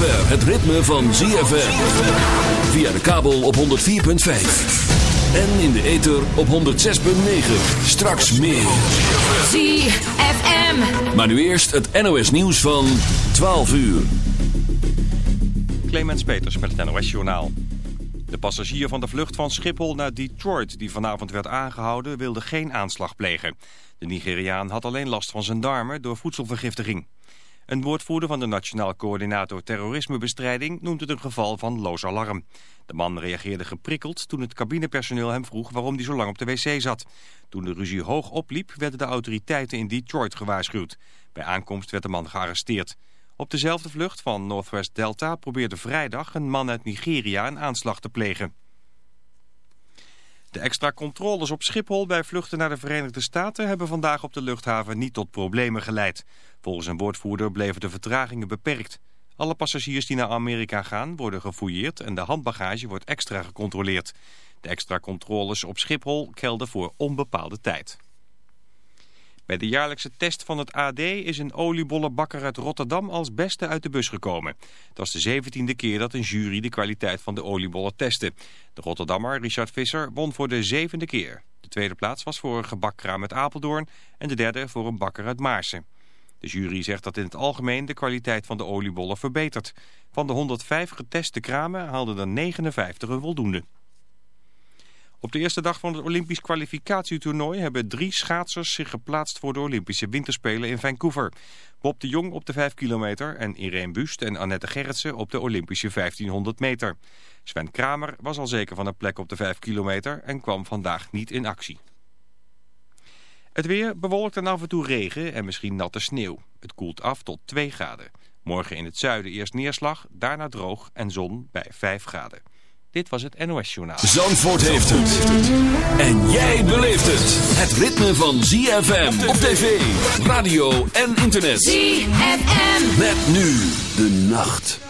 zover het ritme van ZFM. Via de kabel op 104.5. En in de ether op 106.9. Straks meer. ZFM. Maar nu eerst het NOS nieuws van 12 uur. Clemens Peters met het NOS Journaal. De passagier van de vlucht van Schiphol naar Detroit die vanavond werd aangehouden wilde geen aanslag plegen. De Nigeriaan had alleen last van zijn darmen door voedselvergiftiging. Een woordvoerder van de Nationaal Coördinator Terrorismebestrijding noemt het een geval van loos alarm. De man reageerde geprikkeld toen het cabinepersoneel hem vroeg waarom hij zo lang op de wc zat. Toen de ruzie hoog opliep werden de autoriteiten in Detroit gewaarschuwd. Bij aankomst werd de man gearresteerd. Op dezelfde vlucht van Northwest Delta probeerde vrijdag een man uit Nigeria een aanslag te plegen. De extra controles op Schiphol bij vluchten naar de Verenigde Staten hebben vandaag op de luchthaven niet tot problemen geleid. Volgens een woordvoerder bleven de vertragingen beperkt. Alle passagiers die naar Amerika gaan worden gefouilleerd en de handbagage wordt extra gecontroleerd. De extra controles op Schiphol gelden voor onbepaalde tijd. Bij de jaarlijkse test van het AD is een oliebollenbakker uit Rotterdam als beste uit de bus gekomen. Dat is de zeventiende keer dat een jury de kwaliteit van de oliebollen testte. De Rotterdammer Richard Visser won voor de zevende keer. De tweede plaats was voor een gebakkraam uit Apeldoorn en de derde voor een bakker uit Maarsen. De jury zegt dat in het algemeen de kwaliteit van de oliebollen verbetert. Van de 105 geteste kramen haalden er 59 een voldoende. Op de eerste dag van het Olympisch kwalificatietoernooi hebben drie schaatsers zich geplaatst voor de Olympische Winterspelen in Vancouver. Bob de Jong op de 5 kilometer en Irene Bust en Annette Gerritsen op de Olympische 1500 meter. Sven Kramer was al zeker van een plek op de 5 kilometer en kwam vandaag niet in actie. Het weer bewolkt en af en toe regen en misschien natte sneeuw. Het koelt af tot 2 graden. Morgen in het zuiden eerst neerslag, daarna droog en zon bij 5 graden. Dit was het NOS Journaal. Zandvoort heeft het. En jij beleeft het. Het ritme van ZFM op tv, radio en internet. ZFM. Met nu de nacht.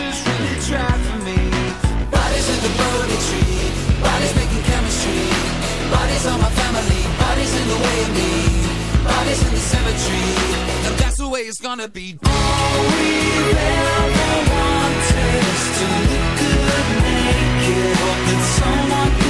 Jesus really for me. Bodies in the purgatory, bodies making chemistry. Bodies on my family, bodies in the way of me. Bodies in the cemetery, and that's the way it's gonna be. All we've ever wanted is to look good naked. Hope that someone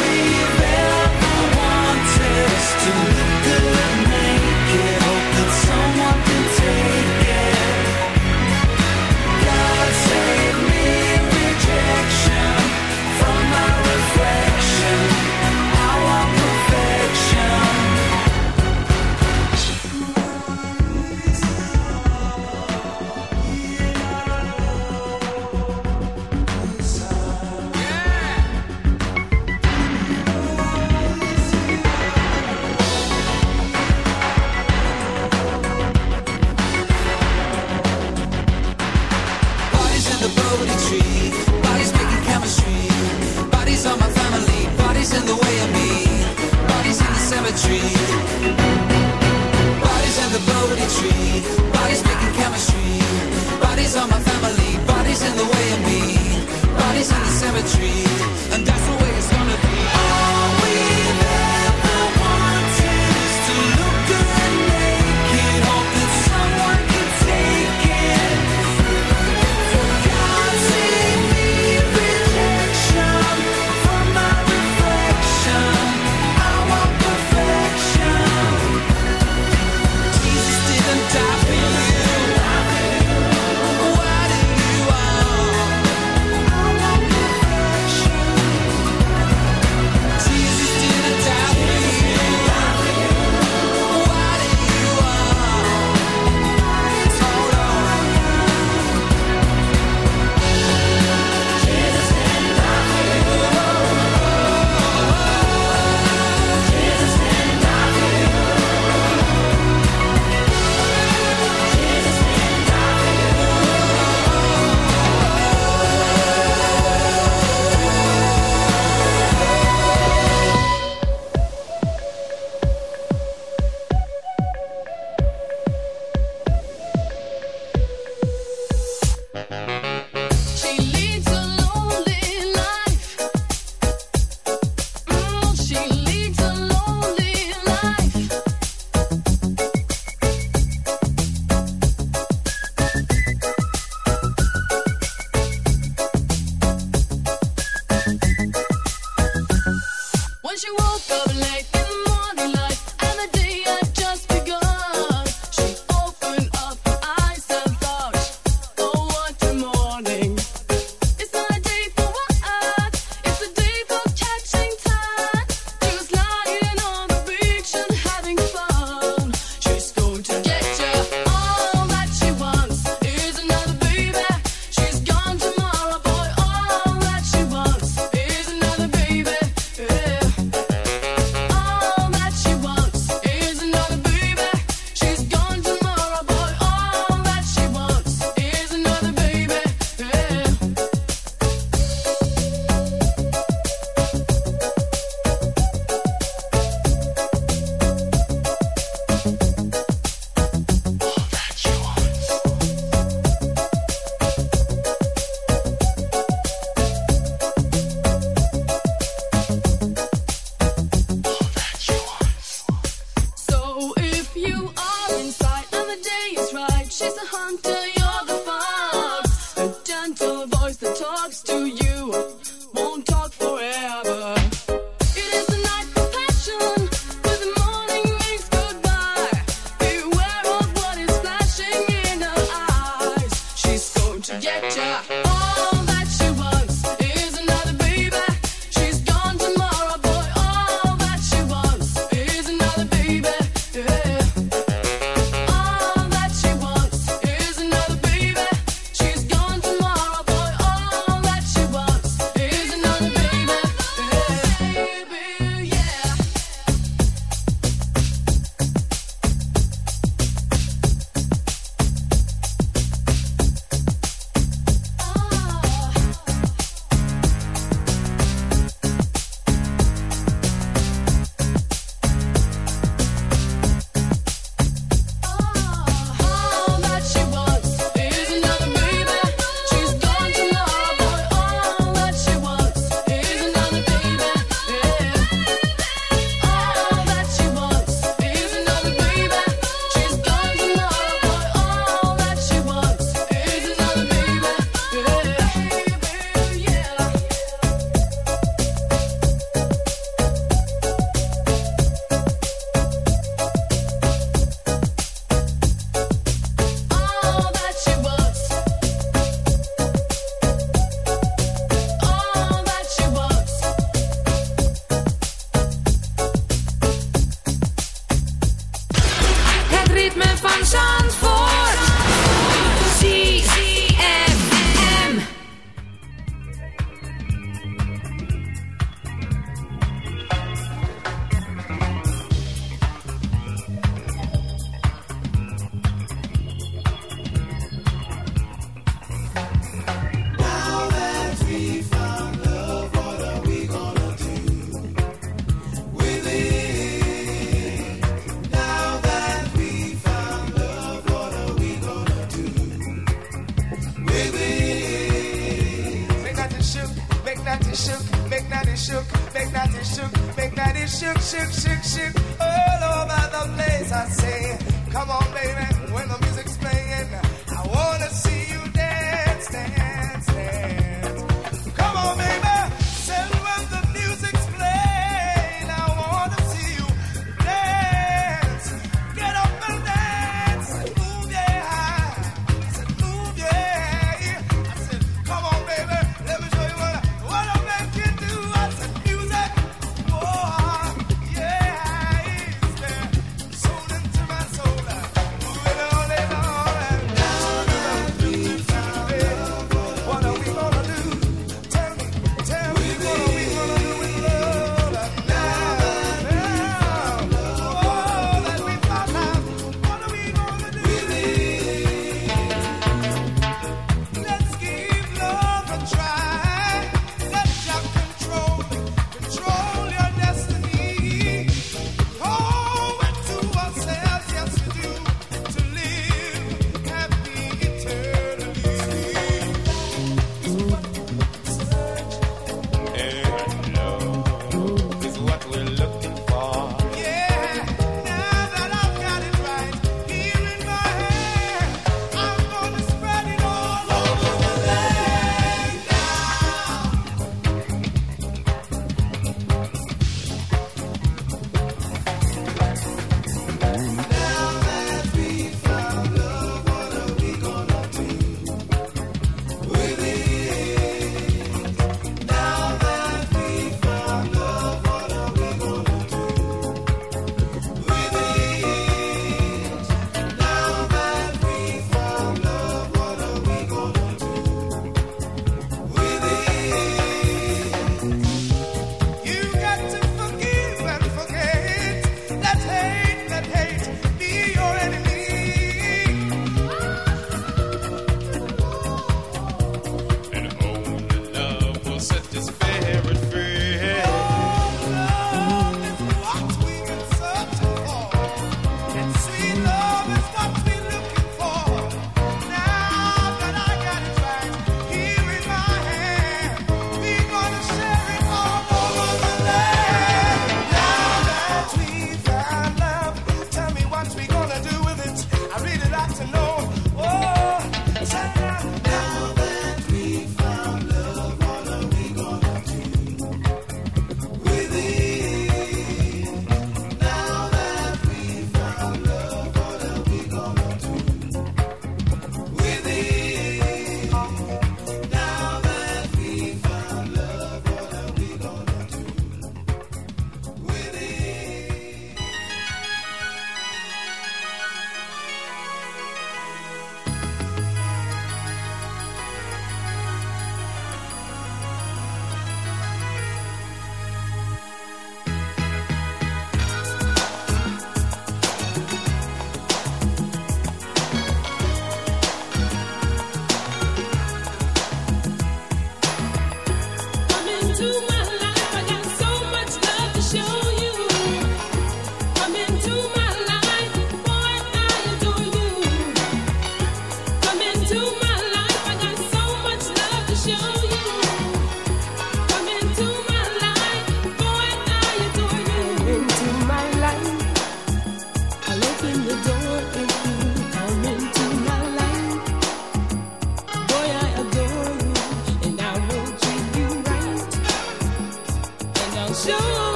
to look good naked.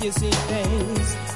To make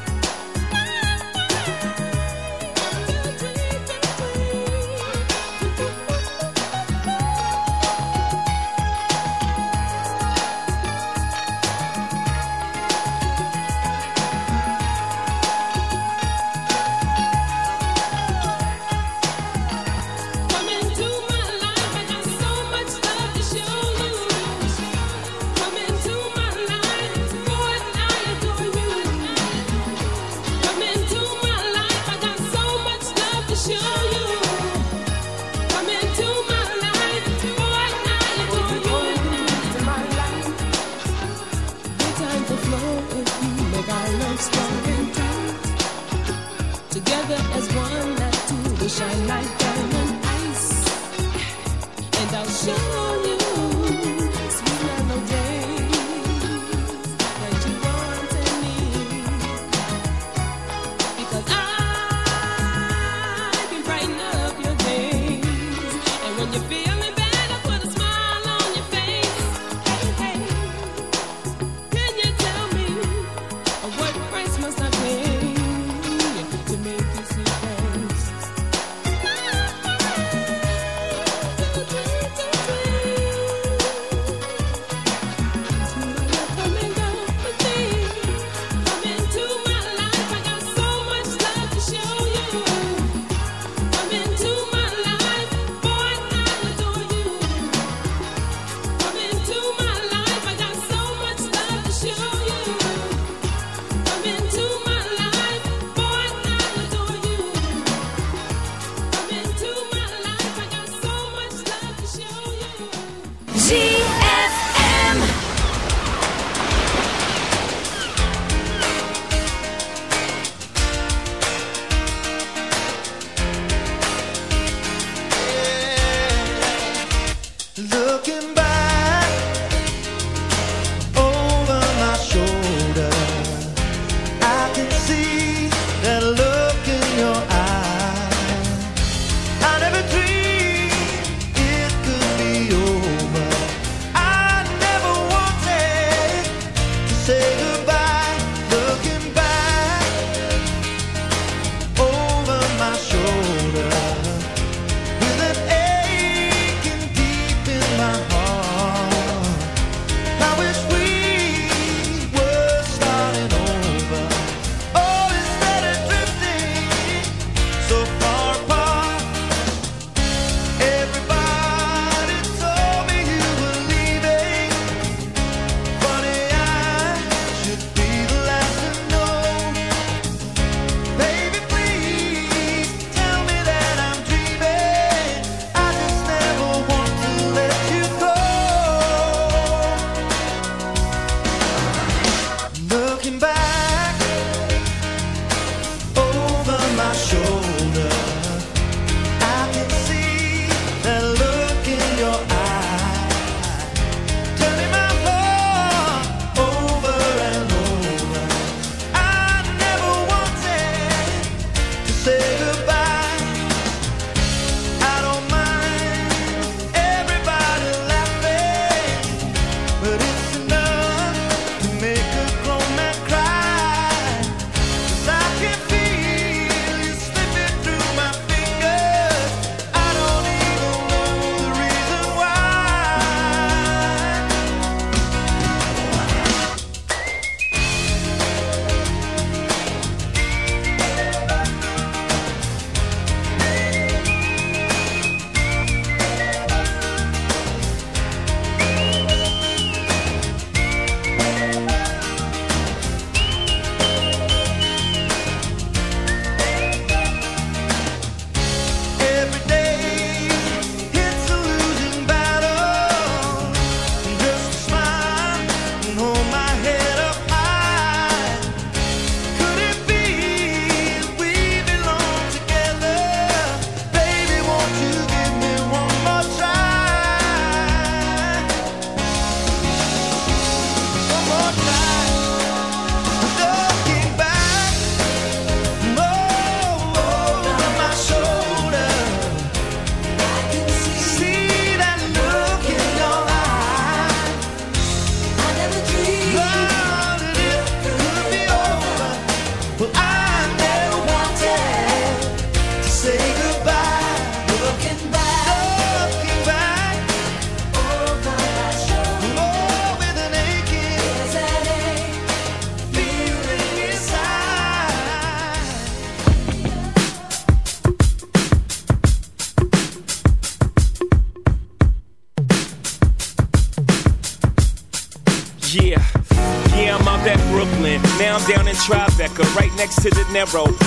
Narrow.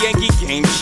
Yankee game.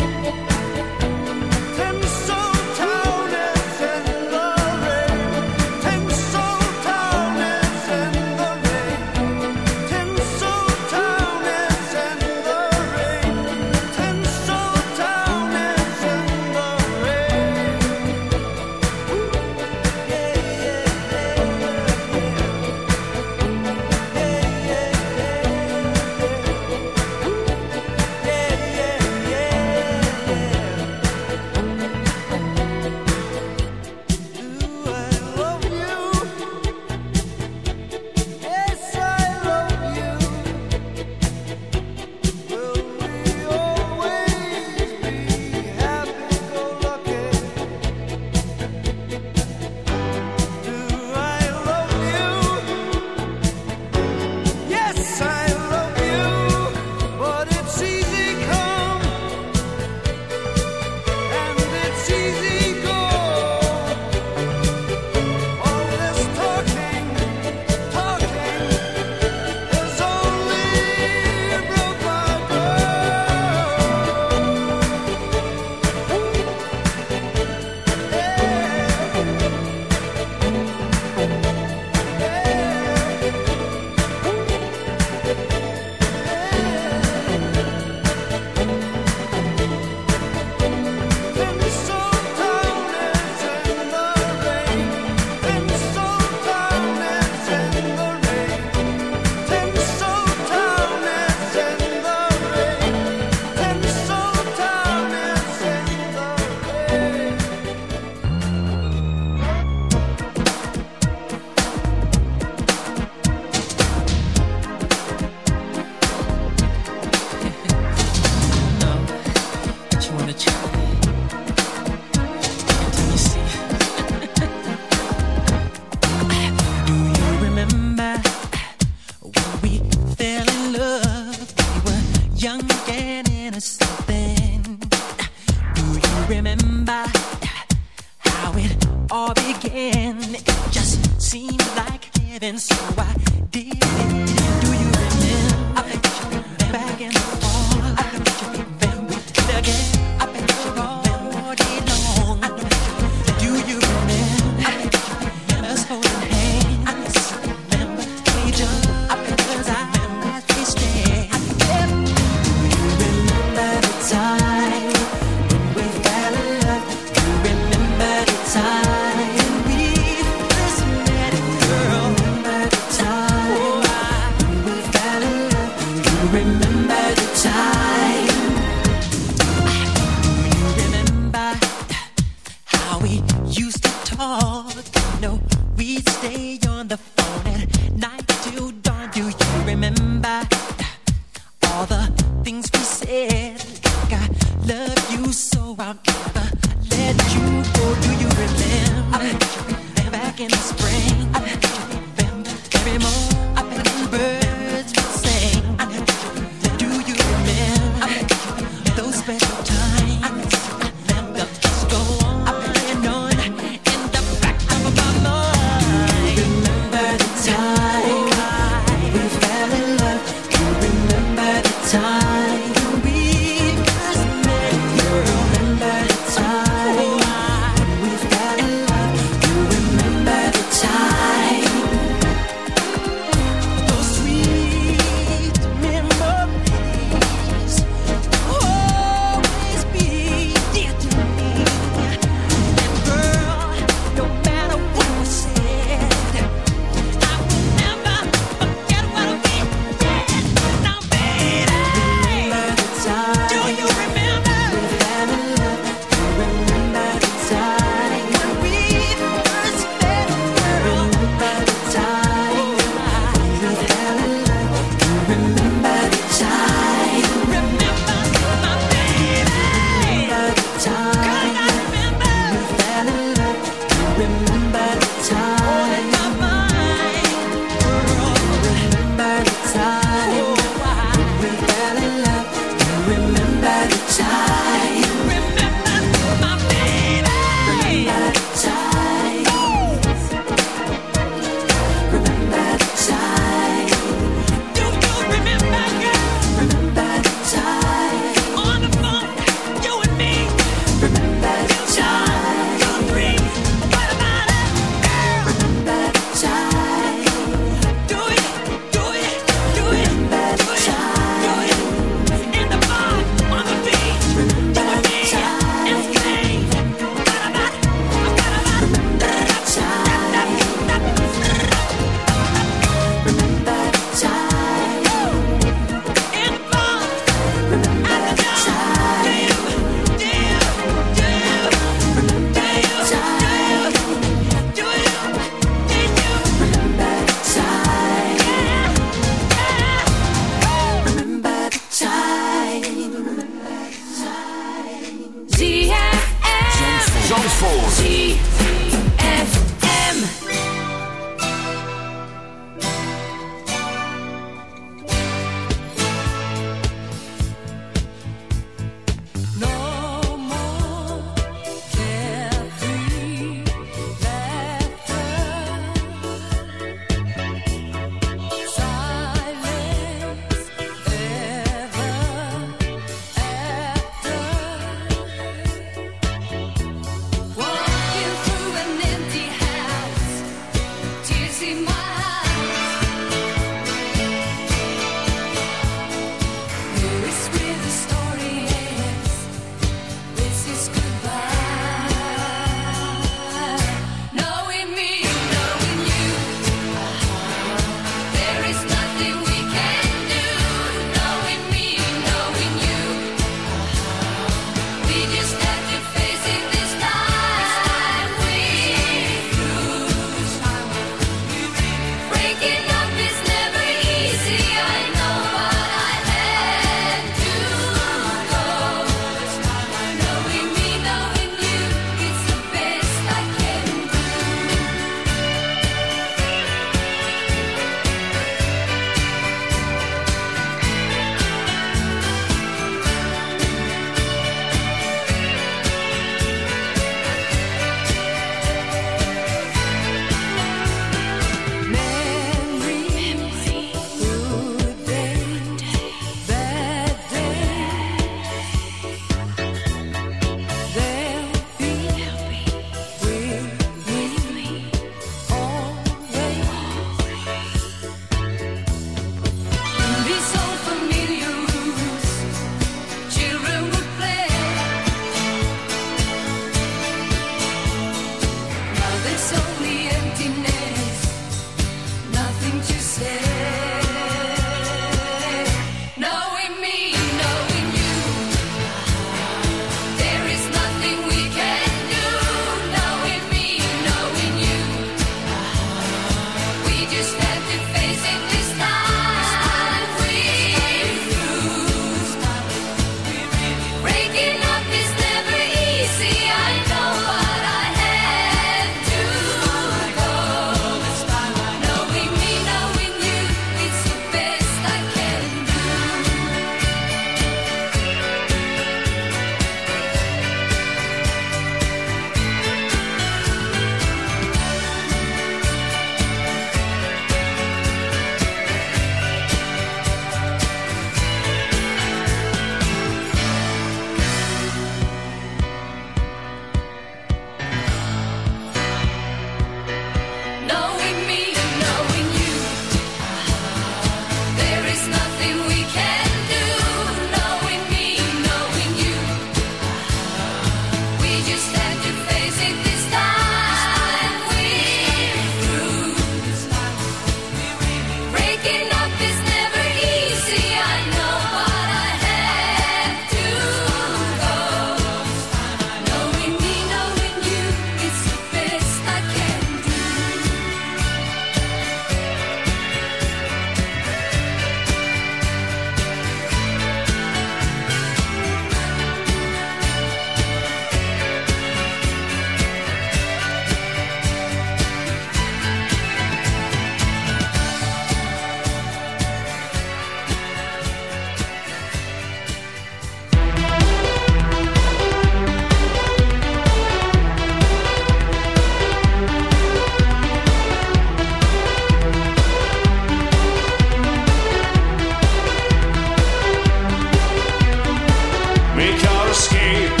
escape.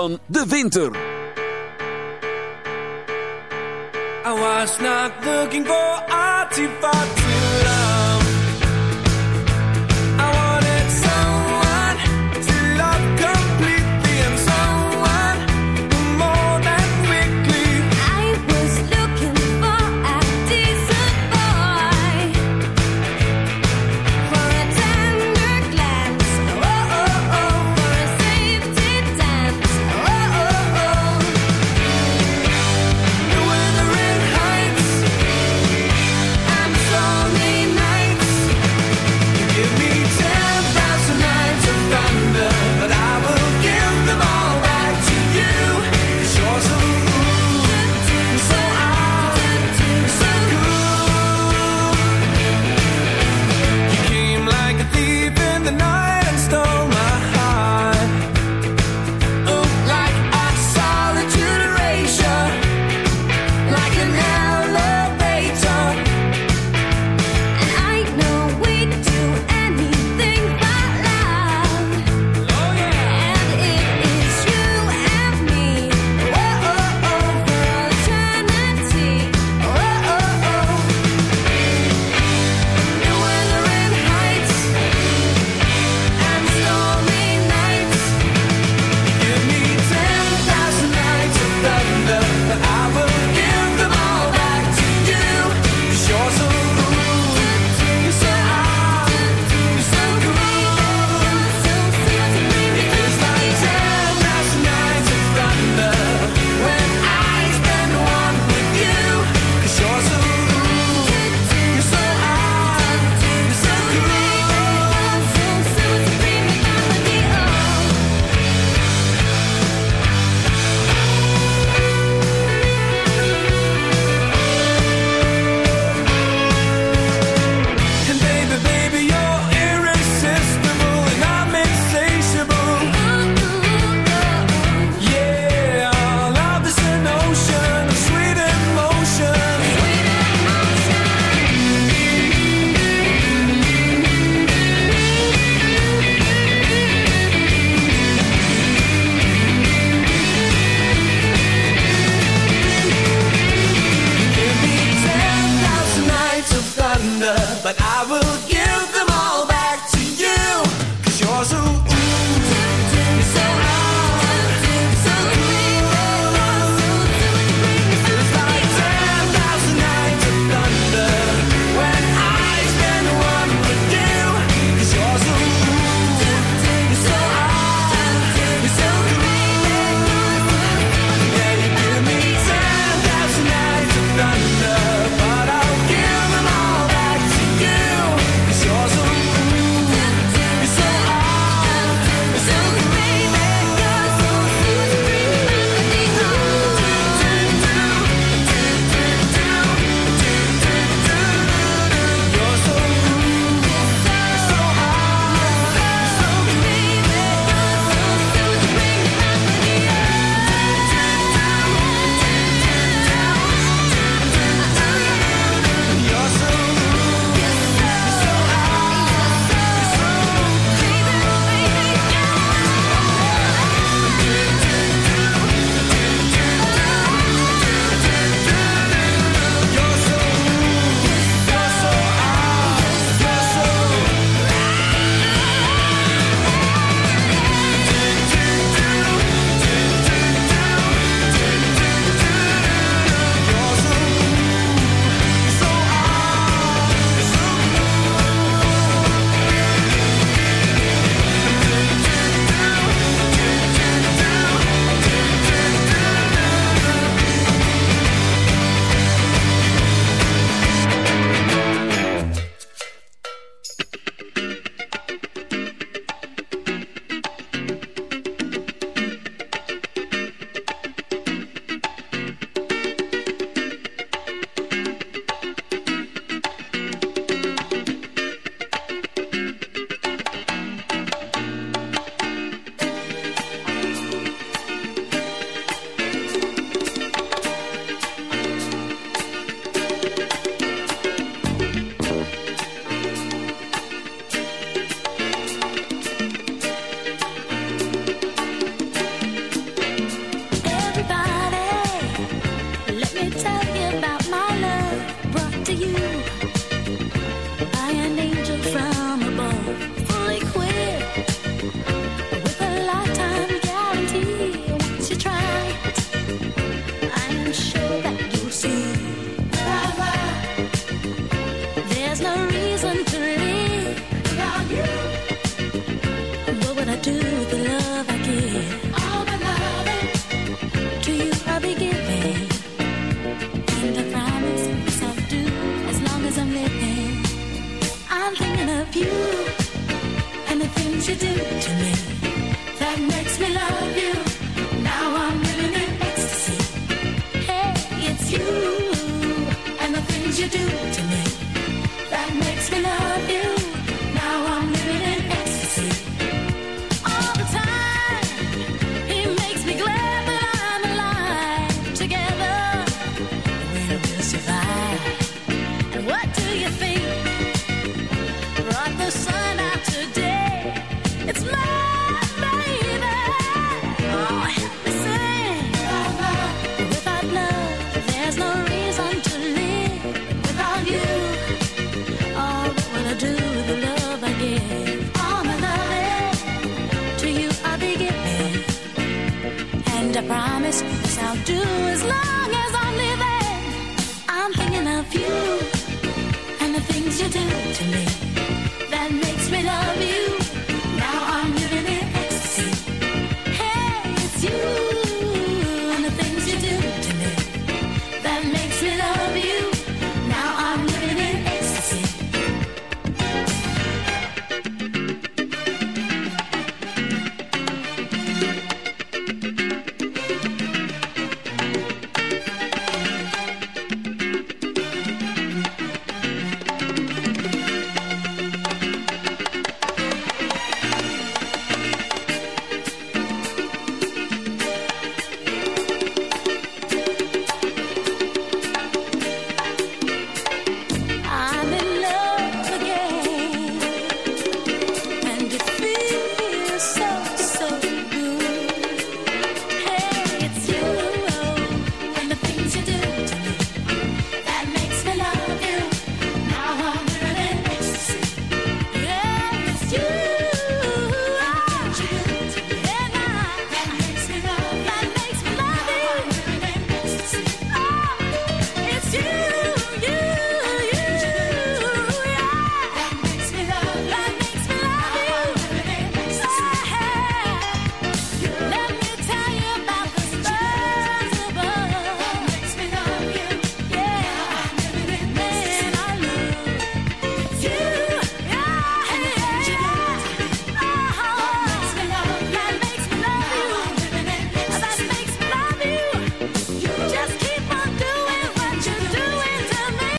Van de winter. a promise. Yes, I'll do as long as I'm living. I'm thinking of you and the things you do to me.